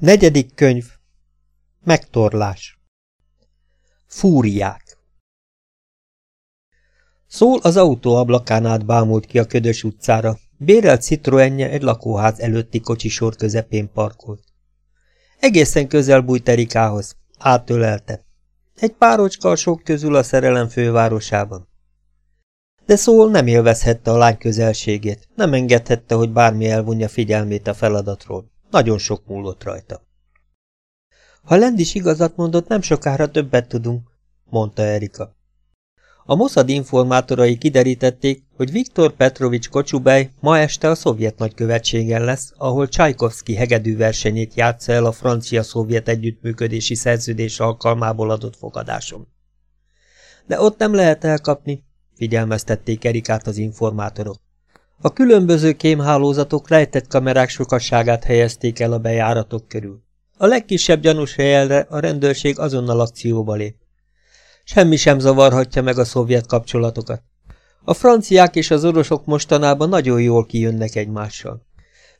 Negyedik könyv Megtorlás Fúriák Szól az autó ablakán át bámult ki a ködös utcára, bérelt Citroenje egy lakóház előtti kocsisor közepén parkolt. Egészen közel bújt Erikához, átölelte. Egy párocska a sok közül a szerelem fővárosában. De Szól nem élvezhette a lány közelségét, nem engedhette, hogy bármi elvonja figyelmét a feladatról. Nagyon sok múlott rajta. Ha Lend is igazat mondott, nem sokára többet tudunk, mondta Erika. A Mossad informátorai kiderítették, hogy Viktor Petrovics Kocsubej ma este a szovjet nagykövetségen lesz, ahol Csajkovszki hegedű versenyét játsza el a francia-szovjet együttműködési szerződés alkalmából adott fogadáson. De ott nem lehet elkapni, figyelmeztették Erikát az informátorok. A különböző kémhálózatok rejtett kamerák sokasságát helyezték el a bejáratok körül. A legkisebb gyanús helyelre a rendőrség azonnal akcióba lép. Semmi sem zavarhatja meg a szovjet kapcsolatokat. A franciák és az orosok mostanában nagyon jól kijönnek egymással.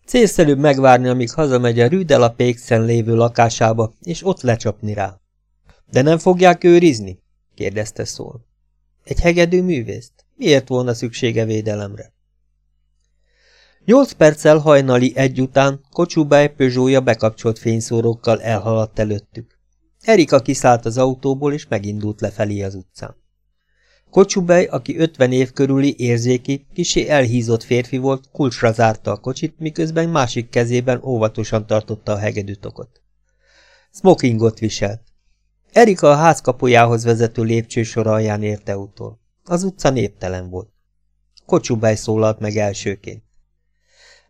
Célszerűbb megvárni, amíg hazamegy a Rüdel a Pékszen lévő lakásába, és ott lecsapni rá. De nem fogják őrizni? kérdezte szól. Egy hegedű művészt? Miért volna szüksége védelemre? Nyolc perccel hajnali egy után Kocsubály Peugeotja bekapcsolt fényszórókkal elhaladt előttük. Erika kiszállt az autóból, és megindult lefelé az utcán. Kocsubej, aki ötven év körüli érzéki, kisé elhízott férfi volt, kulcsra zárta a kocsit, miközben másik kezében óvatosan tartotta a hegedűtokot. Smokingot viselt. Erika a ház kapujához vezető lépcsősor alján érte utol. Az utca néptelen volt. Kocsubej szólalt meg elsőként.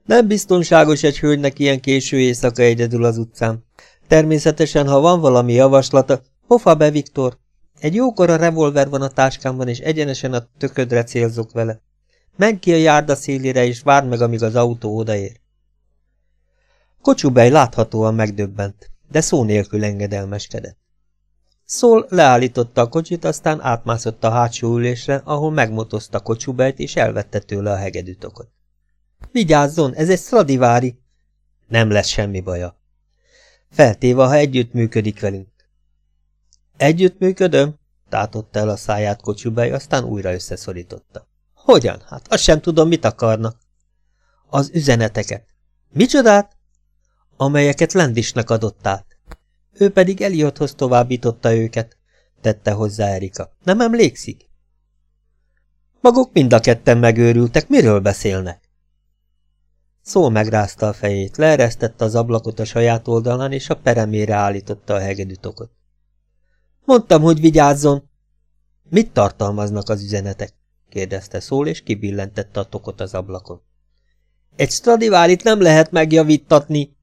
Nem biztonságos egy hölgynek ilyen késő éjszaka egyedül az utcán. Természetesen, ha van valami javaslata, hofa be, Viktor. Egy jókora revolver van a táskámban, és egyenesen a töködre célzok vele. Menj ki a járda szélére, és várd meg, amíg az autó odaér. Kocsubej láthatóan megdöbbent, de szó nélkül engedelmeskedett. Szól leállította a kocsit, aztán átmászott a hátsó ülésre, ahol megmotozta Kocsubejt, és elvette tőle a hegedűtokot. Vigyázzon, ez egy Stradivári. Nem lesz semmi baja. Feltéve, ha együtt működik velünk. Együtt működöm? Tátotta el a száját kocsubej, aztán újra összeszorította. Hogyan? Hát azt sem tudom, mit akarnak. Az üzeneteket. Micsodát? Amelyeket Lendisnek adott át. Ő pedig Eliothoz továbbította őket, tette hozzá Erika. Nem emlékszik? Maguk mind a ketten megőrültek, miről beszélnek? Szól megrázta a fejét, leeresztette az ablakot a saját oldalán, és a peremére állította a hegedűtokot. Mondtam, hogy vigyázzon! Mit tartalmaznak az üzenetek? kérdezte Szól, és kibillentette a tokot az ablakon. Egy Stradivárit nem lehet megjavítatni.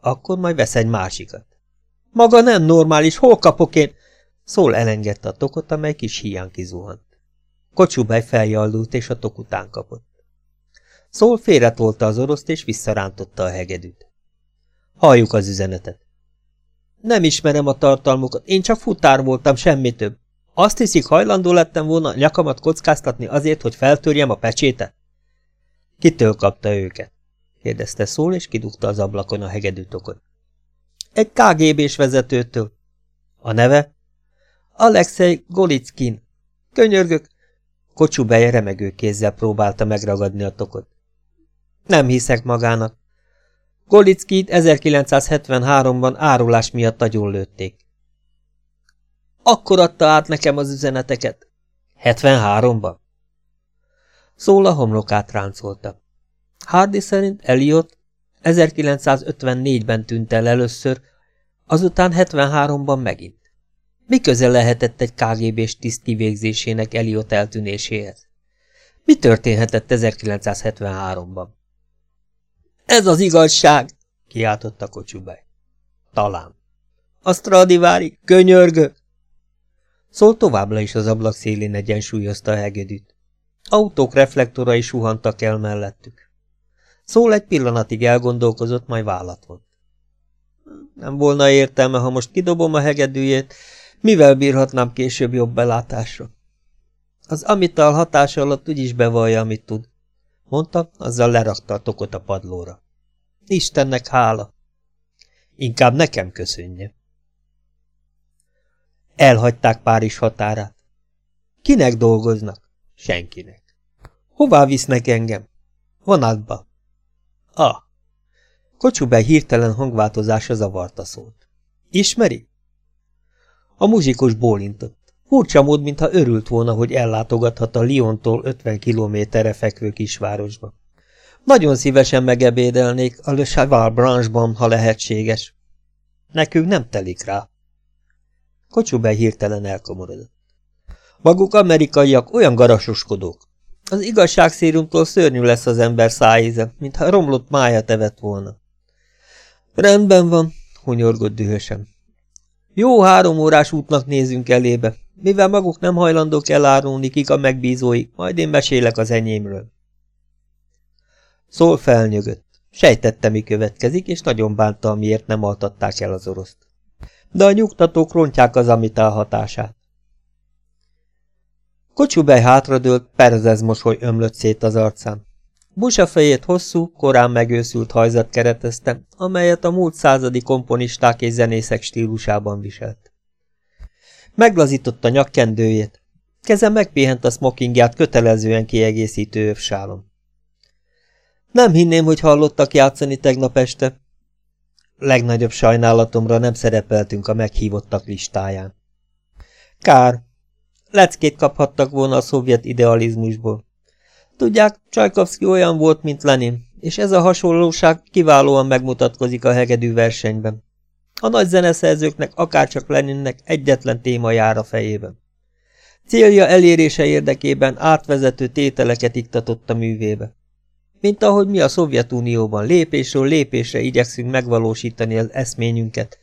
Akkor majd vesz egy másikat. Maga nem normális, hol kapok én? Szól elengedte a tokot, amely kis hián kizuhant. Kocsubály feljaldult, és a tok után kapott. Szól félretolta az oroszt, és visszarántotta a hegedűt. Halljuk az üzenetet. Nem ismerem a tartalmukat, én csak futár voltam, semmi több. Azt hiszik, hajlandó lettem volna nyakamat kockáztatni azért, hogy feltörjem a pecsétet? Kitől kapta őket? kérdezte Szól, és kidugta az ablakon a hegedűtokot. Egy KGB-s vezetőtől. A neve? Alexei Golickin. Könyörgök. Kocsú beje remegő kézzel próbálta megragadni a tokot. Nem hiszek magának. Golickit 1973-ban árulás miatt agyonlőtték. Akkor adta át nekem az üzeneteket. 73-ban? Szól a homlokát ráncolta. Hardy szerint Eliot 1954-ben tűnt el először, azután 73-ban megint. Mi köze lehetett egy KGB-s tiszt kivégzésének Eliot eltűnéséhez? Mi történhetett 1973-ban? Ez az igazság! kiáltotta kocsubaj. Talán. A Stradivári, könyörgő! Szól továbbra is az ablak szélén egyensúlyozta a hegedűt. Autók reflektorai suhantak el mellettük. Szól egy pillanatig elgondolkozott, majd vállat vont. Nem volna értelme, ha most kidobom a hegedűjét, mivel bírhatnám később jobb belátásra? Az amital hatása alatt úgyis bevallja, amit tud mondta, azzal lerakta a tokot a padlóra. Istennek hála! Inkább nekem köszönje. Elhagyták Párizs határát. Kinek dolgoznak? Senkinek. Hová visznek engem? Vonatba. Ah. Kocsubely hirtelen hangváltozása zavarta szólt. Ismeri? A muzsikus bólintott. Furcsa mód, mintha örült volna, hogy ellátogathat a Lyontól 50 kilométerre fekvő kisvárosba. Nagyon szívesen megebédelnék a Le Cheval branchban, ha lehetséges. Nekünk nem telik rá. Kocsubely hirtelen elkomorodott. Maguk amerikaiak olyan garasoskodók. Az igazságszérumtól szörnyű lesz az ember szájíze, mintha romlott mája evett volna. Rendben van, hunyorgott dühösen. Jó három órás útnak nézünk elébe, mivel maguk nem hajlandók elárulni, kik a megbízóik, majd én mesélek az enyémről. Szól felnyögött. Sejtette, mi következik, és nagyon bánta, miért nem altatták el az oroszt. De a nyugtatók rontják az amitál hatását. Kocsubej hátradőlt, perzez mosoly ömlött szét az arcán. Busa fejét hosszú, korán megőszült hajzat keretezte, amelyet a múlt századi komponisták és zenészek stílusában viselt. Meglazította nyakkendőjét. Keze megpihent a smokingját kötelezően kiegészítő övsálom. Nem hinném, hogy hallottak játszani tegnap este. Legnagyobb sajnálatomra nem szerepeltünk a meghívottak listáján. Kár. Leckét kaphattak volna a szovjet idealizmusból. Tudják, Csajkovszki olyan volt, mint Lenin, és ez a hasonlóság kiválóan megmutatkozik a hegedű versenyben. A nagy zeneszerzőknek, akárcsak Leninnek egyetlen téma jár a fejében. Célja elérése érdekében átvezető tételeket iktatott a művébe. Mint ahogy mi a Szovjetunióban lépésről lépésre igyekszünk megvalósítani az eszményünket,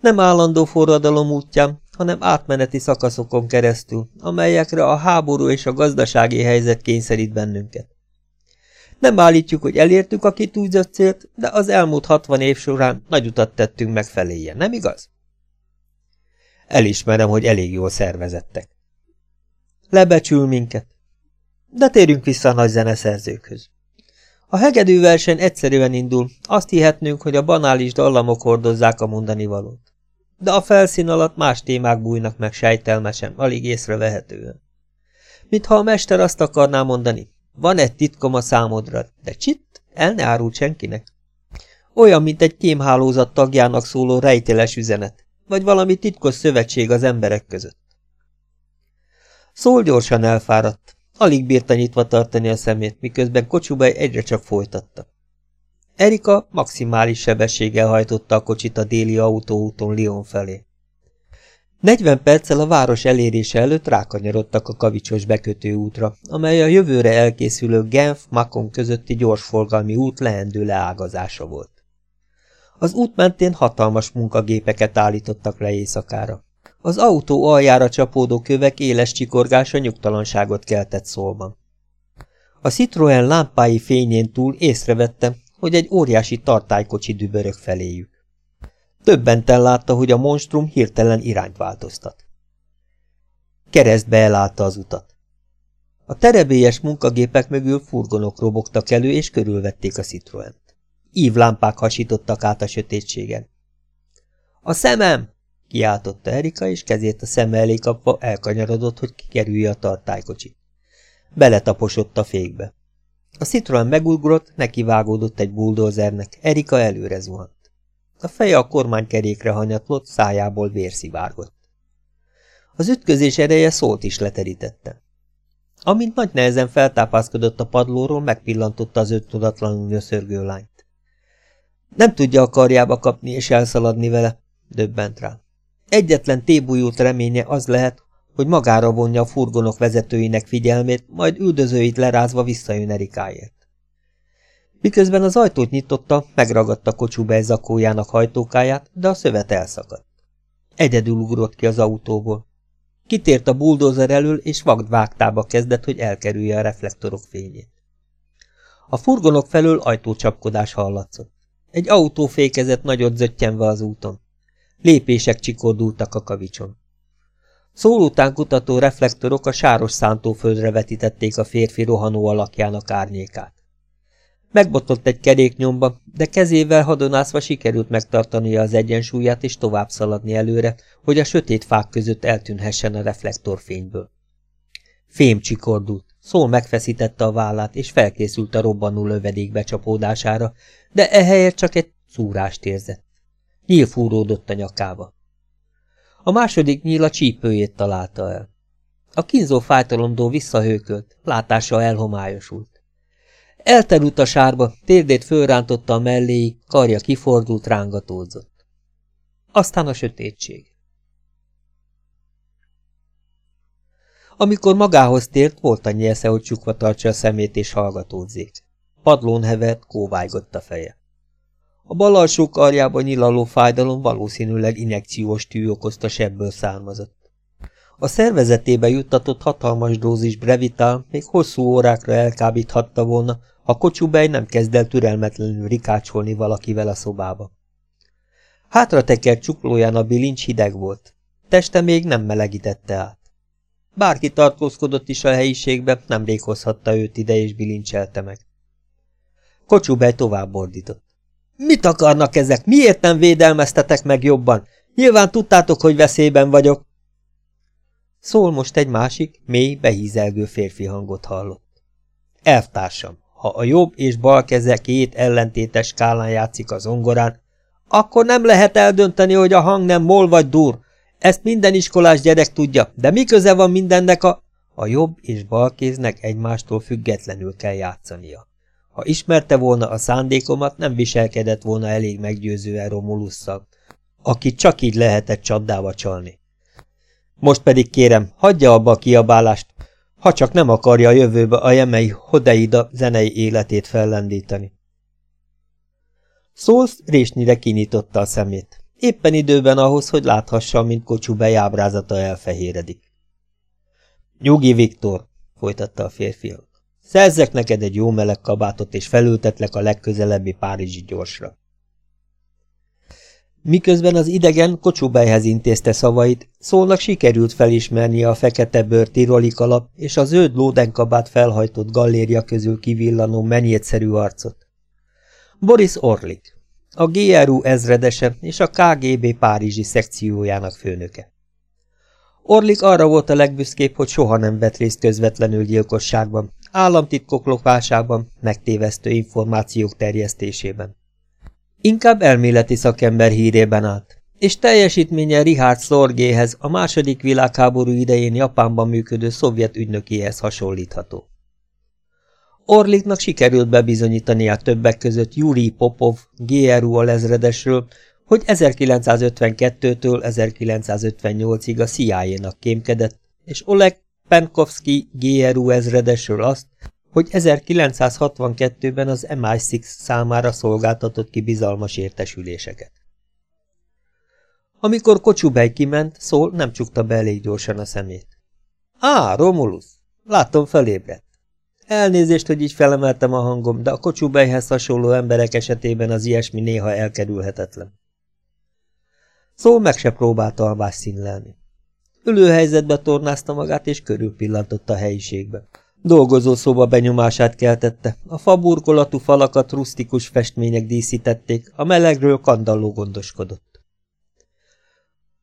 nem állandó forradalom útján, hanem átmeneti szakaszokon keresztül, amelyekre a háború és a gazdasági helyzet kényszerít bennünket. Nem állítjuk, hogy elértük a kitűzött célt, de az elmúlt hatvan év során nagy utat tettünk meg feléje, nem igaz? Elismerem, hogy elég jól szervezettek. Lebecsül minket. De térjünk vissza a nagy zeneszerzőkhöz. A hegedű verseny egyszerűen indul, azt hihetnünk, hogy a banális dallamok hordozzák a mondani valót. De a felszín alatt más témák bújnak meg sejtelmesen, alig észrevehetően. Mintha a mester azt akarná mondani, van egy titkom a számodra, de csitt, el ne árult senkinek. Olyan, mint egy kémhálózat tagjának szóló rejtéles üzenet, vagy valami titkos szövetség az emberek között. Szól gyorsan elfáradt, Alig bírta nyitva tartani a szemét, miközben Kocsubaj egyre csak folytatta. Erika maximális sebességgel hajtotta a kocsit a déli autóúton Lyon felé. 40 perccel a város elérése előtt rákanyarodtak a kavicsos bekötő útra, amely a jövőre elkészülő Genf-Makon közötti gyorsforgalmi út leendő leágazása volt. Az út mentén hatalmas munkagépeket állítottak le éjszakára. Az autó aljára csapódó kövek éles csikorgása nyugtalanságot keltett szólban. A Citroën lámpái fényén túl észrevette, hogy egy óriási tartálykocsi dübörög feléjük. Többenten látta, hogy a monstrum hirtelen irányt változtat. Keresztbe elállta az utat. A terebélyes munkagépek mögül furgonok robogtak elő, és körülvették a Citroent. Ívlámpák hasítottak át a sötétségen. – A szemem! Kiáltotta Erika, és kezét a szem elé kapva elkanyarodott, hogy kikerülje a tartálykocsit. Beletaposott a fékbe. A Citroen megugrott, nekivágódott egy buldózernek, Erika előre zuhant. A feje a kormánykerékre hanyatlott, szájából vérszivárgott. Az ütközés ereje szólt is leterítette. Amint nagy nehezen feltápászkodott a padlóról, megpillantotta az öt tudatlanul nyöszörgő lányt. Nem tudja a karjába kapni és elszaladni vele, döbbent rá. Egyetlen tébújult reménye az lehet, hogy magára vonja a furgonok vezetőinek figyelmét, majd üldözőit lerázva visszajön Erikáért. Miközben az ajtót nyitotta, megragadta kocsú zakójának hajtókáját, de a szövet elszakadt. Egyedül ugrott ki az autóból. Kitért a buldózer elől, és vagd vágtába kezdett, hogy elkerülje a reflektorok fényét. A furgonok felől ajtócsapkodás hallatszott. Egy autó fékezett nagyot zöttyenve az úton. Lépések csikordultak a kavicson. Szól után kutató reflektorok a sáros szántóföldre vetítették a férfi rohanó alakjának árnyékát. Megbotott egy keréknyomba, de kezével hadonászva sikerült megtartania az egyensúlyát és tovább szaladni előre, hogy a sötét fák között eltűnhessen a reflektorfényből. Fém csikordult, szól megfeszítette a vállát, és felkészült a robbanó lövedék becsapódására, de ehelyett csak egy szúrást érzett. Nyíl fúródott a nyakába. A második nyíl a csípőjét találta el. A kínzó fájtalomdó visszahőkölt, látása elhomályosult. Elterült a sárba, térdét fölrántotta a melléig, karja kifordult, rángatódzott. Aztán a sötétség. Amikor magához tért, volt annyi esze, hogy csukva tartsa a szemét és hallgatódzék. Padlón hevert, kóvájgott a feje. A bal alsó karjában nyilaló fájdalom valószínűleg injekciós tű okozta sebből származott. A szervezetébe juttatott hatalmas dózis brevitál még hosszú órákra elkábíthatta volna, ha kocsubej nem kezd el türelmetlenül rikácsolni valakivel a szobába. Hátra tekert csuklóján a bilincs hideg volt. Teste még nem melegítette át. Bárki tartózkodott is a helyiségbe, nem rékozhatta őt ide és bilincselte meg. Kocsubej tovább bordított. Mit akarnak ezek? Miért nem védelmeztetek meg jobban? Nyilván tudtátok, hogy veszélyben vagyok. Szól most egy másik, mély, behízelgő férfi hangot hallott. Elvtársam, ha a jobb és bal keze két ellentétes skálán játszik az zongorán, akkor nem lehet eldönteni, hogy a hang nem mol vagy dur. Ezt minden iskolás gyerek tudja, de mi köze van mindennek a... A jobb és bal kéznek egymástól függetlenül kell játszania. Ha ismerte volna a szándékomat, nem viselkedett volna elég meggyőzően Romulusszal, akit csak így lehetett csapdába csalni. Most pedig kérem, hagyja abba a kiabálást, ha csak nem akarja a jövőbe a jemei Hodeida zenei életét fellendíteni. Szólsz résnyire kinyitotta a szemét. Éppen időben ahhoz, hogy láthassa, mint kocsú bejábrázata elfehéredik. Nyugi, Viktor, folytatta a férfiak. Szerzek neked egy jó meleg kabátot, és felültetlek a legközelebbi párizsi gyorsra. Miközben az idegen kocsubejhez intézte szavait, szólnak sikerült felismernie a fekete bőr tiroli kalap és a zöld lódenkabát felhajtott galléria közül kivillanó menyétszerű arcot. Boris Orlik, a GRU ezredese és a KGB Párizsi szekciójának főnöke. Orlik arra volt a legbüszkébb, hogy soha nem vett részt közvetlenül gyilkosságban, államtitkok lopásában, megtévesztő információk terjesztésében. Inkább elméleti szakember hírében állt, és teljesítménye Richard Szorgéhez, a második világháború idején Japánban működő szovjet ügynökéhez hasonlítható. Orliknak sikerült bebizonyítania többek között Yuri Popov, GRU alezredesről, hogy 1952-től 1958-ig a CIA-nak kémkedett, és Oleg Penkovsky GRU ezredesről azt, hogy 1962-ben az MI6 számára szolgáltatott ki bizalmas értesüléseket. Amikor Kocsubej kiment, Szól nem csukta be elég gyorsan a szemét. Á, Romulus! Látom, felébredt. Elnézést, hogy így felemeltem a hangom, de a Kocsubejhez hasonló emberek esetében az ilyesmi néha elkerülhetetlen. Szól meg se próbálta alvás színlelni. Ülőhelyzetbe tornázta magát, és körülpillantott a helyiségbe. Dolgozó szoba benyomását keltette, a faburkolatú falakat rusztikus festmények díszítették, a melegről kandalló gondoskodott.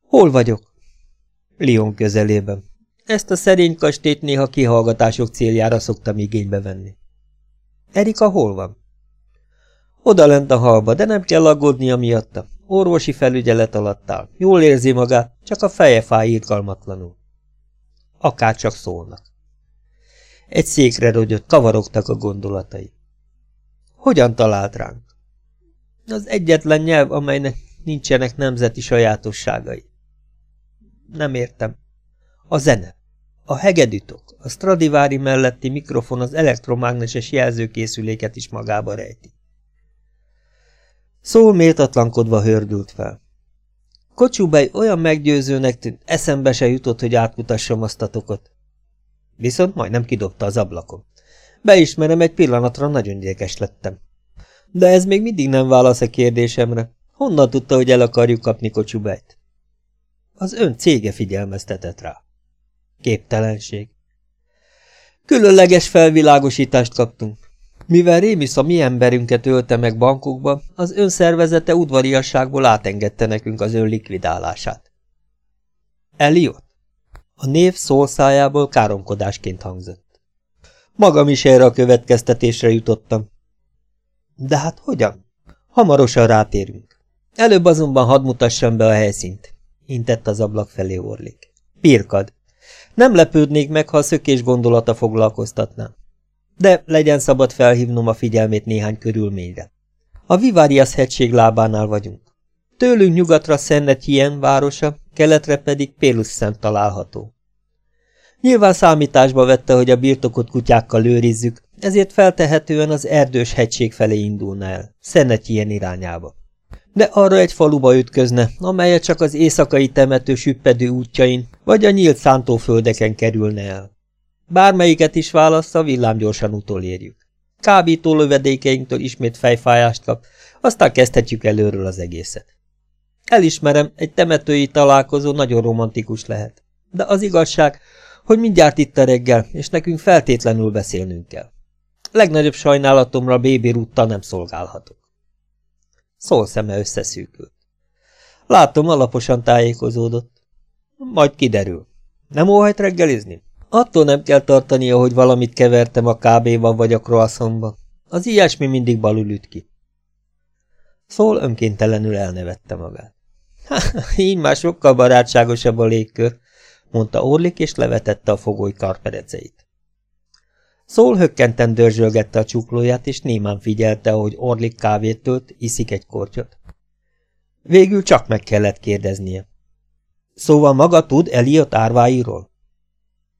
Hol vagyok? Lyon közelében. Ezt a szerény kastét néha kihallgatások céljára szoktam igénybe venni. Erika hol van? Oda lent a halba, de nem kell aggódnia miatta. Orvosi felügyelet alatt áll. Jól érzi magát, csak a feje fáj irgalmatlanul. Akár csak szólnak. Egy székre rogyott, kavarogtak a gondolatai. Hogyan talált ránk? Az egyetlen nyelv, amelynek nincsenek nemzeti sajátosságai. Nem értem. A zene. A hegedűtok, a Stradivári melletti mikrofon az elektromágneses jelzőkészüléket is magába rejti. Szól méltatlankodva hördült fel. Kocsúbej olyan meggyőzőnek tűnt, eszembe se jutott, hogy átmutassam azt a tokot. Viszont majdnem kidobta az ablakon. Beismerem, egy pillanatra nagyon gyékes lettem. De ez még mindig nem válasz a kérdésemre. Honnan tudta, hogy el akarjuk kapni kocsubejt? Az ön cége figyelmeztetett rá. Képtelenség. Különleges felvilágosítást kaptunk. Mivel Rémisz a mi emberünket ölte meg bankokba, az önszervezete udvariasságból átengedte nekünk az ön likvidálását. Eliot? A név szólszájából káromkodásként hangzott. Magam is erre a következtetésre jutottam. De hát hogyan? Hamarosan rátérünk. Előbb azonban hadd mutassam be a helyszínt, intett az ablak felé Orlik. Pirkad. Nem lepődnék meg, ha a szökés gondolata foglalkoztatná. De legyen szabad felhívnom a figyelmét néhány körülményre. A Vivarias hegység lábánál vagyunk. Tőlünk nyugatra Szennetien városa, keletre pedig Pélusszent található. Nyilván számításba vette, hogy a birtokot kutyákkal őrizzük, ezért feltehetően az erdős hegység felé indulna el, Szennetien irányába. De arra egy faluba ütközne, amelyet csak az éjszakai temető süppedő útjain, vagy a nyílt szántóföldeken kerülne el. Bármelyiket is válassza, villámgyorsan utolérjük. Kábító lövedékeinktől ismét fejfájást kap, aztán kezdhetjük előről az egészet. Elismerem, egy temetői találkozó nagyon romantikus lehet. De az igazság, hogy mindjárt itt a reggel, és nekünk feltétlenül beszélnünk kell. Legnagyobb sajnálatomra bébi rúttal nem szolgálhatok. Szól szeme összeszűkült. Látom, alaposan tájékozódott. Majd kiderül. Nem óhajt reggelizni? Attól nem kell tartania, hogy valamit kevertem a kábéban vagy a croissantban. Az ilyesmi mindig balul üt ki. Szól önkéntelenül elnevette magát. így már sokkal barátságosabb a légkör, mondta Orlik, és levetette a fogoly karpereceit. Szól hökkenten dörzsölgette a csuklóját, és némán figyelte, ahogy Orlik kávét tölt, iszik egy kortyot. Végül csak meg kellett kérdeznie. Szóval maga tud Eliot árváiról?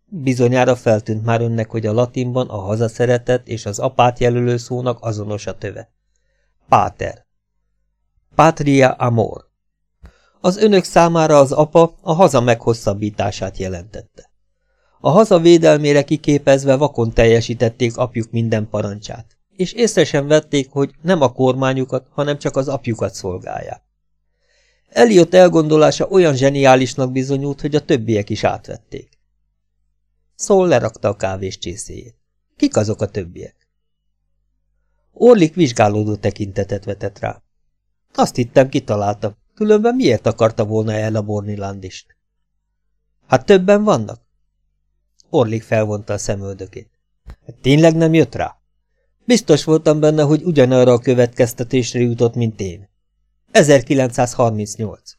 Bizonyára feltűnt már önnek, hogy a latinban a hazaszeretet és az apát jelölő szónak azonos a töve. Páter. Patria amor. Az önök számára az apa a haza meghosszabbítását jelentette. A haza védelmére kiképezve vakon teljesítették apjuk minden parancsát, és észre sem vették, hogy nem a kormányukat, hanem csak az apjukat szolgálják. Eliott elgondolása olyan zseniálisnak bizonyult, hogy a többiek is átvették. Szól lerakta a kávés csészéjét. Kik azok a többiek? Orlik vizsgálódó tekintetet vetett rá. Azt hittem, kitaláltam. Különben miért akarta volna elaborni Landist? Hát többen vannak? Orlik felvonta a szemöldökét. Hát tényleg nem jött rá? Biztos voltam benne, hogy ugyanarra a következtetésre jutott, mint én. 1938.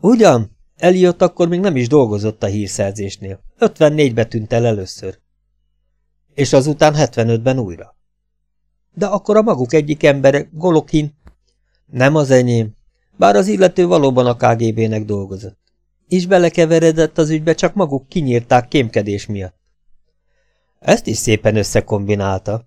Ugyan? Eliott akkor még nem is dolgozott a hírszerzésnél. 54-be tűnt el először. És azután 75-ben újra. De akkor a maguk egyik embere, Golokin, nem az enyém, bár az illető valóban a KGB-nek dolgozott. És belekeveredett az ügybe, csak maguk kinyírták kémkedés miatt. Ezt is szépen összekombinálta.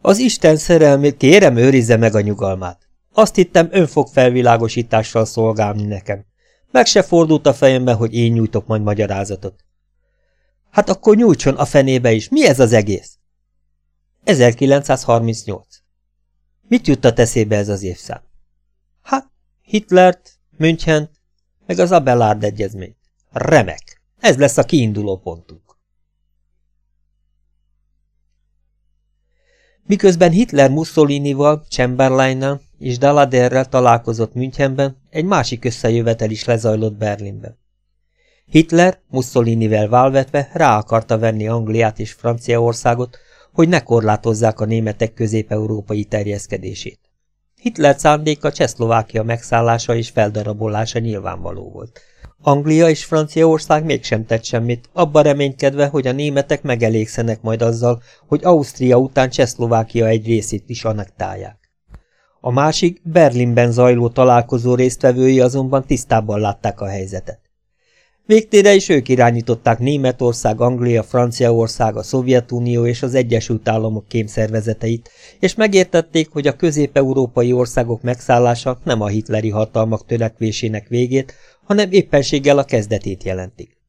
Az Isten szerelmét kérem őrizze meg a nyugalmát. Azt hittem, ön fog felvilágosítással szolgálni nekem. Meg se fordult a fejembe, hogy én nyújtok majd magyarázatot. Hát akkor nyújtson a fenébe is. Mi ez az egész? 1938. Mit juttat eszébe ez az évszám? Hitlert, München, meg az Abelard egyezményt. Remek! Ez lesz a kiinduló pontunk. Miközben Hitler Mussolinival, Chamberlainnal és Daladerrel találkozott Münchenben, egy másik összejövetel is lezajlott Berlinben. Hitler, Mussolinivel válvetve rá akarta venni Angliát és Franciaországot, hogy ne korlátozzák a németek közép-európai terjeszkedését. Hitler szándéka Csehszlovákia megszállása és feldarabolása nyilvánvaló volt. Anglia és Franciaország mégsem tett semmit, abba reménykedve, hogy a németek megelégszenek majd azzal, hogy Ausztria után Csehszlovákia egy részét is anektálják. A másik, Berlinben zajló találkozó résztvevői azonban tisztában látták a helyzetet. Végtére is ők irányították Németország, Anglia, Franciaország, a Szovjetunió és az Egyesült Államok kémszervezeteit, és megértették, hogy a közép-európai országok megszállása nem a hitleri hatalmak törekvésének végét, hanem éppenséggel a kezdetét jelentik.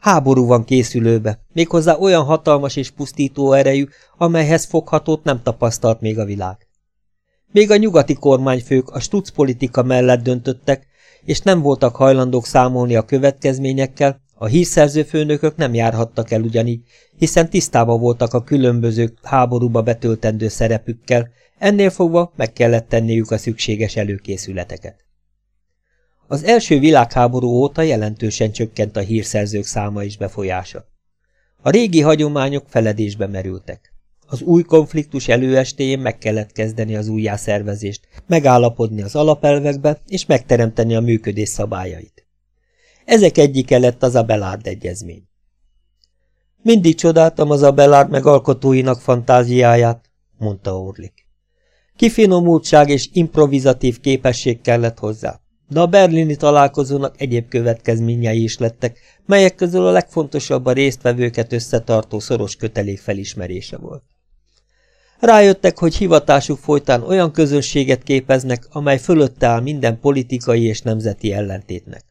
Háború van készülőbe, méghozzá olyan hatalmas és pusztító erejű, amelyhez foghatót nem tapasztalt még a világ. Még a nyugati kormányfők a stuc politika mellett döntöttek, és nem voltak hajlandók számolni a következményekkel, A hírszerző főnökök nem járhattak el ugyanígy, hiszen tisztában voltak a különböző háborúba betöltendő szerepükkel, ennél fogva meg kellett tenniük a szükséges előkészületeket. Az első világháború óta jelentősen csökkent a hírszerzők száma és befolyása. A régi hagyományok feledésbe merültek. Az új konfliktus előestéjén meg kellett kezdeni az újjászervezést, megállapodni az alapelvekbe és megteremteni a működés szabályait. Ezek egyike lett az a Belárd egyezmény. Mindig csodáltam az a Belárd megalkotóinak fantáziáját, mondta Orlik. Kifinomultság és improvizatív képesség kellett hozzá, de a berlini találkozónak egyéb következményei is lettek, melyek közül a legfontosabb a résztvevőket összetartó szoros kötelék felismerése volt. Rájöttek, hogy hivatásuk folytán olyan közösséget képeznek, amely fölötte áll minden politikai és nemzeti ellentétnek.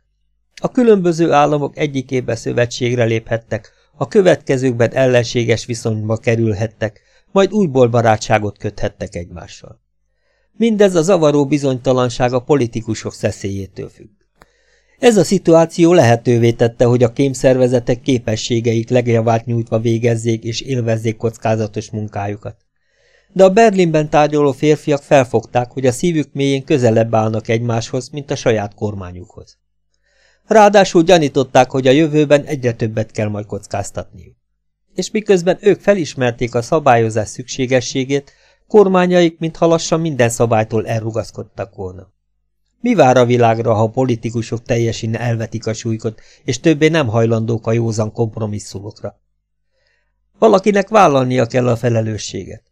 A különböző államok egyikébe szövetségre léphettek, a következőkben ellenséges viszonyba kerülhettek, majd újból barátságot köthettek egymással. Mindez a zavaró bizonytalanság a politikusok szeszélyétől függ. Ez a szituáció lehetővé tette, hogy a kémszervezetek képességeik legjavát nyújtva végezzék és élvezzék kockázatos munkájukat. De a Berlinben tárgyaló férfiak felfogták, hogy a szívük mélyén közelebb állnak egymáshoz, mint a saját kormányukhoz. Ráadásul gyanították, hogy a jövőben egyre többet kell majd kockáztatniuk. És miközben ők felismerték a szabályozás szükségességét, kormányaik, mintha lassan minden szabálytól elrugaszkodtak volna. Mi vár a világra, ha a politikusok teljesen elvetik a súlykot, és többé nem hajlandók a józan kompromisszumokra? Valakinek vállalnia kell a felelősséget.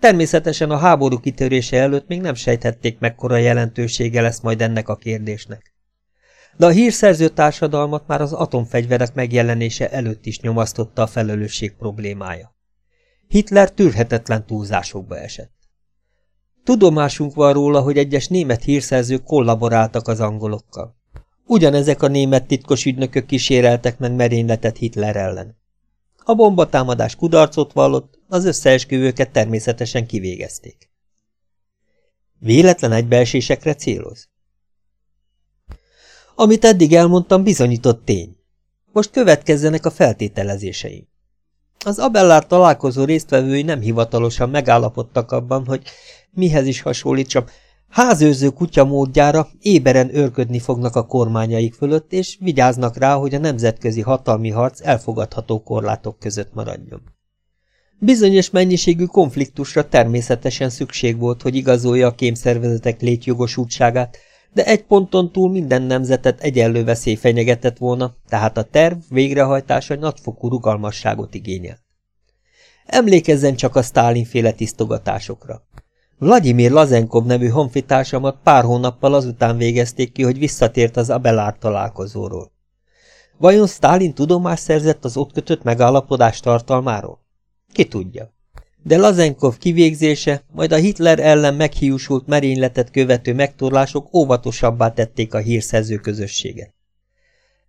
Természetesen a háború kitörése előtt még nem sejthették, mekkora jelentősége lesz majd ennek a kérdésnek de a hírszerző társadalmat már az atomfegyverek megjelenése előtt is nyomasztotta a felelősség problémája. Hitler tűrhetetlen túlzásokba esett. Tudomásunk van róla, hogy egyes német hírszerzők kollaboráltak az angolokkal. Ugyanezek a német titkos ügynökök kíséreltek meg merényletet Hitler ellen. A bombatámadás kudarcot vallott, az összeesküvőket természetesen kivégezték. Véletlen egybeesésekre céloz? Amit eddig elmondtam, bizonyított tény. Most következzenek a feltételezéseim. Az Abellár találkozó résztvevői nem hivatalosan megállapodtak abban, hogy mihez is hasonlítsam, házőrző kutya módjára éberen őrködni fognak a kormányaik fölött, és vigyáznak rá, hogy a nemzetközi hatalmi harc elfogadható korlátok között maradjon. Bizonyos mennyiségű konfliktusra természetesen szükség volt, hogy igazolja a kémszervezetek létjogosultságát, de egy ponton túl minden nemzetet egyenlő veszély fenyegetett volna, tehát a terv végrehajtása nagyfokú rugalmasságot igényel. Emlékezzen csak a Stálin-féle tisztogatásokra. Vladimir Lazenkov nevű honfitársamat pár hónappal azután végezték ki, hogy visszatért az Abelár találkozóról. Vajon Stálin tudomást szerzett az ott kötött megállapodás tartalmáról? Ki tudja de Lazenkov kivégzése, majd a Hitler ellen meghiúsult merényletet követő megtorlások óvatosabbá tették a hírszerző közösséget.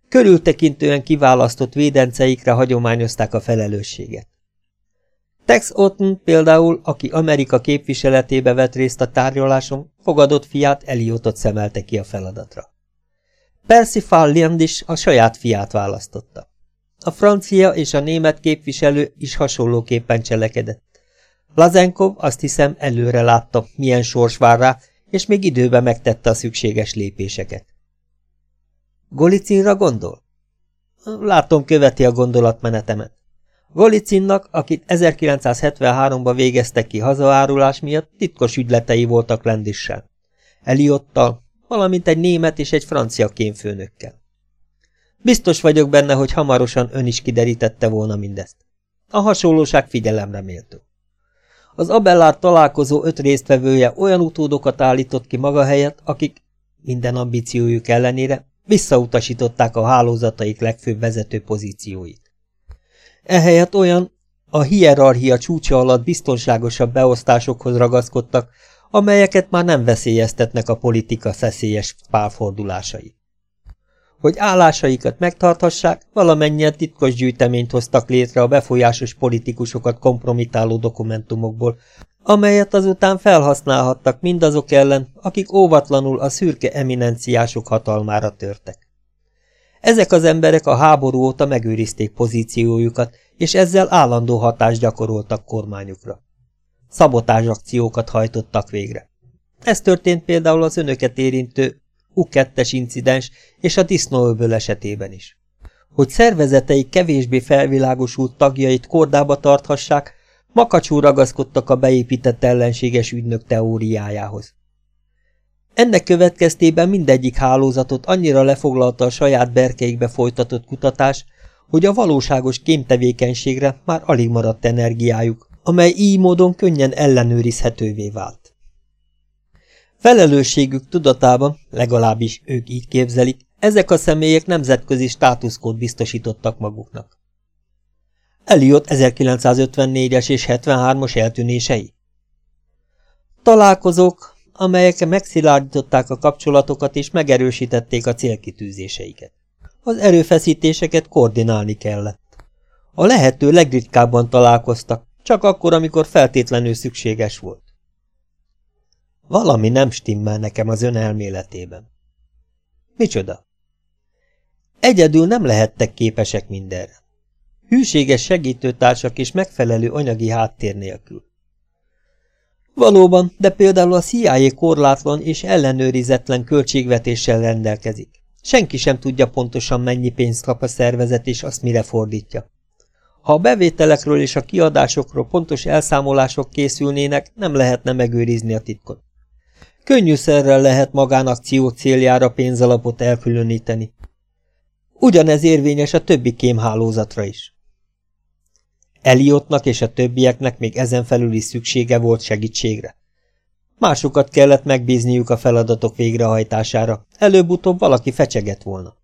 Körültekintően kiválasztott védenceikre hagyományozták a felelősséget. Tex Otten például, aki Amerika képviseletébe vett részt a tárgyaláson, fogadott fiát Eliotot szemelte ki a feladatra. Percy Falliand is a saját fiát választotta. A francia és a német képviselő is hasonlóképpen cselekedett. Lazenkov azt hiszem előre látta, milyen sors vár rá, és még időben megtette a szükséges lépéseket. Golicinra gondol? Látom, követi a gondolatmenetemet. Golicinnak, akit 1973-ban végeztek ki hazaárulás miatt, titkos ügyletei voltak Lendissel. Eliottal, valamint egy német és egy francia kémfőnökkel. Biztos vagyok benne, hogy hamarosan ön is kiderítette volna mindezt. A hasonlóság figyelemre méltó. Az Abellár találkozó öt résztvevője olyan utódokat állított ki maga helyett, akik, minden ambíciójuk ellenére, visszautasították a hálózataik legfőbb vezető pozícióit. Ehelyett olyan, a hierarchia csúcsa alatt biztonságosabb beosztásokhoz ragaszkodtak, amelyeket már nem veszélyeztetnek a politika szeszélyes pálfordulásai. Hogy állásaikat megtarthassák, valamennyien titkos gyűjteményt hoztak létre a befolyásos politikusokat kompromitáló dokumentumokból, amelyet azután felhasználhattak mindazok ellen, akik óvatlanul a szürke eminenciások hatalmára törtek. Ezek az emberek a háború óta megőrizték pozíciójukat, és ezzel állandó hatást gyakoroltak kormányukra. Szabotázsakciókat hajtottak végre. Ez történt például az önöket érintő U2-es incidens és a disznóöböl esetében is. Hogy szervezeteik kevésbé felvilágosult tagjait kordába tarthassák, makacsú ragaszkodtak a beépített ellenséges ügynök teóriájához. Ennek következtében mindegyik hálózatot annyira lefoglalta a saját berkeikbe folytatott kutatás, hogy a valóságos kémtevékenységre már alig maradt energiájuk, amely így módon könnyen ellenőrizhetővé vált. Felelősségük tudatában, legalábbis ők így képzelik, ezek a személyek nemzetközi státuszkót biztosítottak maguknak. Eliott 1954-es és 73-as eltűnései. Találkozók, amelyek megszilárdították a kapcsolatokat és megerősítették a célkitűzéseiket. Az erőfeszítéseket koordinálni kellett. A lehető legritkábban találkoztak, csak akkor, amikor feltétlenül szükséges volt. Valami nem stimmel nekem az ön elméletében. Micsoda? Egyedül nem lehettek képesek mindenre. Hűséges segítőtársak és megfelelő anyagi háttér nélkül. Valóban, de például a CIA korlátlan és ellenőrizetlen költségvetéssel rendelkezik. Senki sem tudja pontosan mennyi pénzt kap a szervezet, és azt mire fordítja. Ha a bevételekről és a kiadásokról pontos elszámolások készülnének, nem lehetne megőrizni a titkot. Könnyűszerrel lehet magánakció céljára pénzalapot elkülöníteni. Ugyanez érvényes a többi kémhálózatra is. Eliotnak és a többieknek még ezen felül is szüksége volt segítségre. Másokat kellett megbízniuk a feladatok végrehajtására, előbb-utóbb valaki fecsegett volna.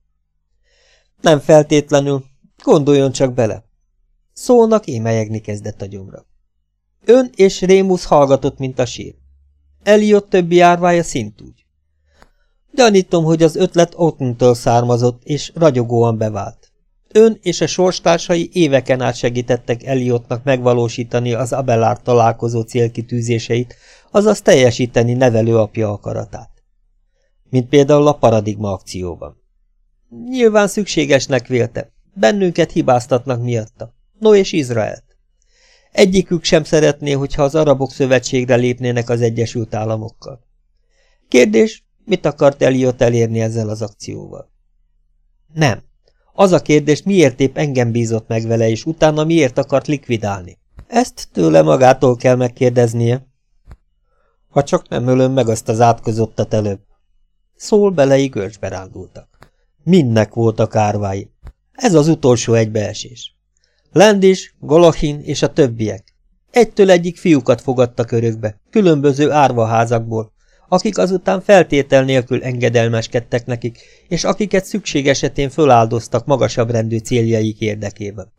Nem feltétlenül, gondoljon csak bele. Szólnak émelyegni kezdett a gyomra. Ön és Rémusz hallgatott, mint a sír. Eliott többi árvája szintúgy. Gyanítom, hogy az ötlet Ottentől származott, és ragyogóan bevált. Ön és a sorstársai éveken át segítettek Eliottnak megvalósítani az Abelard találkozó célkitűzéseit, azaz teljesíteni nevelőapja akaratát. Mint például a paradigma akcióban. Nyilván szükségesnek vélte, bennünket hibáztatnak miatta, no és Izraelt. Egyikük sem szeretné, hogyha az Arabok Szövetségre lépnének az Egyesült Államokkal. Kérdés, mit akart Eliott elérni ezzel az akcióval? Nem. Az a kérdés, miért épp engem bízott meg vele, és utána miért akart likvidálni? Ezt tőle magától kell megkérdeznie. Ha csak nem ölöm meg azt az átkozottat előbb. Szól belei görcsbe rándultak. Mindnek voltak árvái. Ez az utolsó egybeesés. Landis, Golochin és a többiek. Egytől egyik fiúkat fogadtak örökbe, különböző árvaházakból, akik azután feltétel nélkül engedelmeskedtek nekik, és akiket szükség esetén föláldoztak magasabb rendű céljaik érdekében.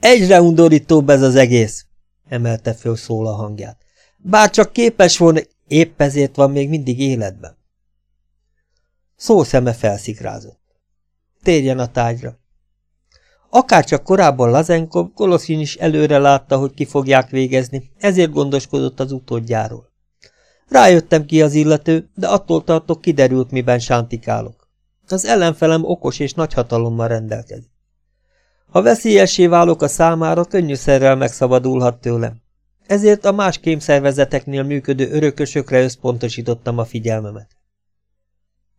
Egyre undorítóbb ez az egész, emelte föl szól a hangját. Bár csak képes volna, épp ezért van még mindig életben. Szó szeme felszikrázott. Térjen a tájra. Akárcsak korábban Lazenkov, Koloszin is előre látta, hogy ki fogják végezni, ezért gondoskodott az utódjáról. Rájöttem ki az illető, de attól tartok kiderült, miben sántikálok. Az ellenfelem okos és nagy hatalommal rendelkezik. Ha veszélyessé válok a számára, könnyűszerrel megszabadulhat tőlem. Ezért a más kémszervezeteknél működő örökösökre összpontosítottam a figyelmemet.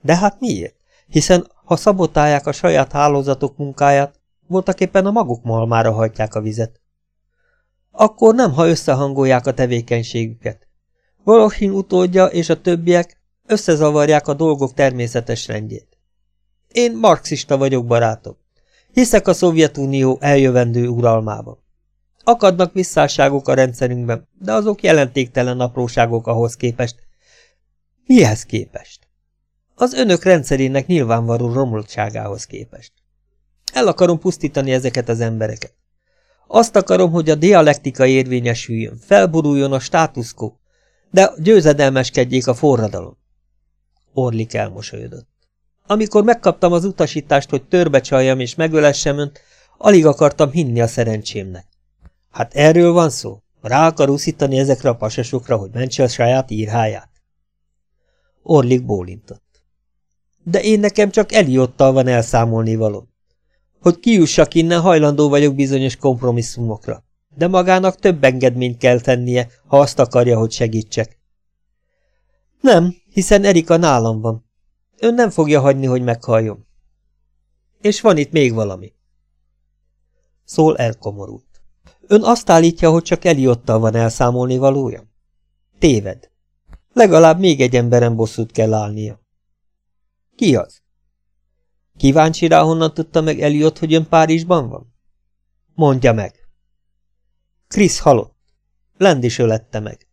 De hát miért? Hiszen ha szabotálják a saját hálózatok munkáját, voltak éppen a maguk malmára hajtják a vizet. Akkor nem, ha összehangolják a tevékenységüket. Volochin utódja és a többiek összezavarják a dolgok természetes rendjét. Én marxista vagyok, barátom. Hiszek a Szovjetunió eljövendő uralmában. Akadnak visszásságok a rendszerünkben, de azok jelentéktelen apróságok ahhoz képest. Mihez képest? Az önök rendszerének nyilvánvaló romlottságához képest. El akarom pusztítani ezeket az embereket. Azt akarom, hogy a dialektika érvényesüljön, felboruljon a státuszkó, de győzedelmeskedjék a forradalom. Orlik elmosolyodott. Amikor megkaptam az utasítást, hogy törbe csaljam és megölessem önt, alig akartam hinni a szerencsémnek. Hát erről van szó? Rá akar uszítani ezekre a pasasokra, hogy mentse a saját írháját? Orlik bólintott. De én nekem csak Eliottal van elszámolni való. Hogy kiussak innen, hajlandó vagyok bizonyos kompromisszumokra. De magának több engedményt kell tennie, ha azt akarja, hogy segítsek. Nem, hiszen Erika nálam van. Ön nem fogja hagyni, hogy meghalljon. És van itt még valami. Szól elkomorult. Ön azt állítja, hogy csak Eliottal van elszámolni valója? Téved. Legalább még egy emberen bosszút kell állnia. Ki az? Kíváncsi rá, honnan tudta meg Eliott, hogy ön Párizsban van? Mondja meg. Krisz halott. Lend is ölette meg.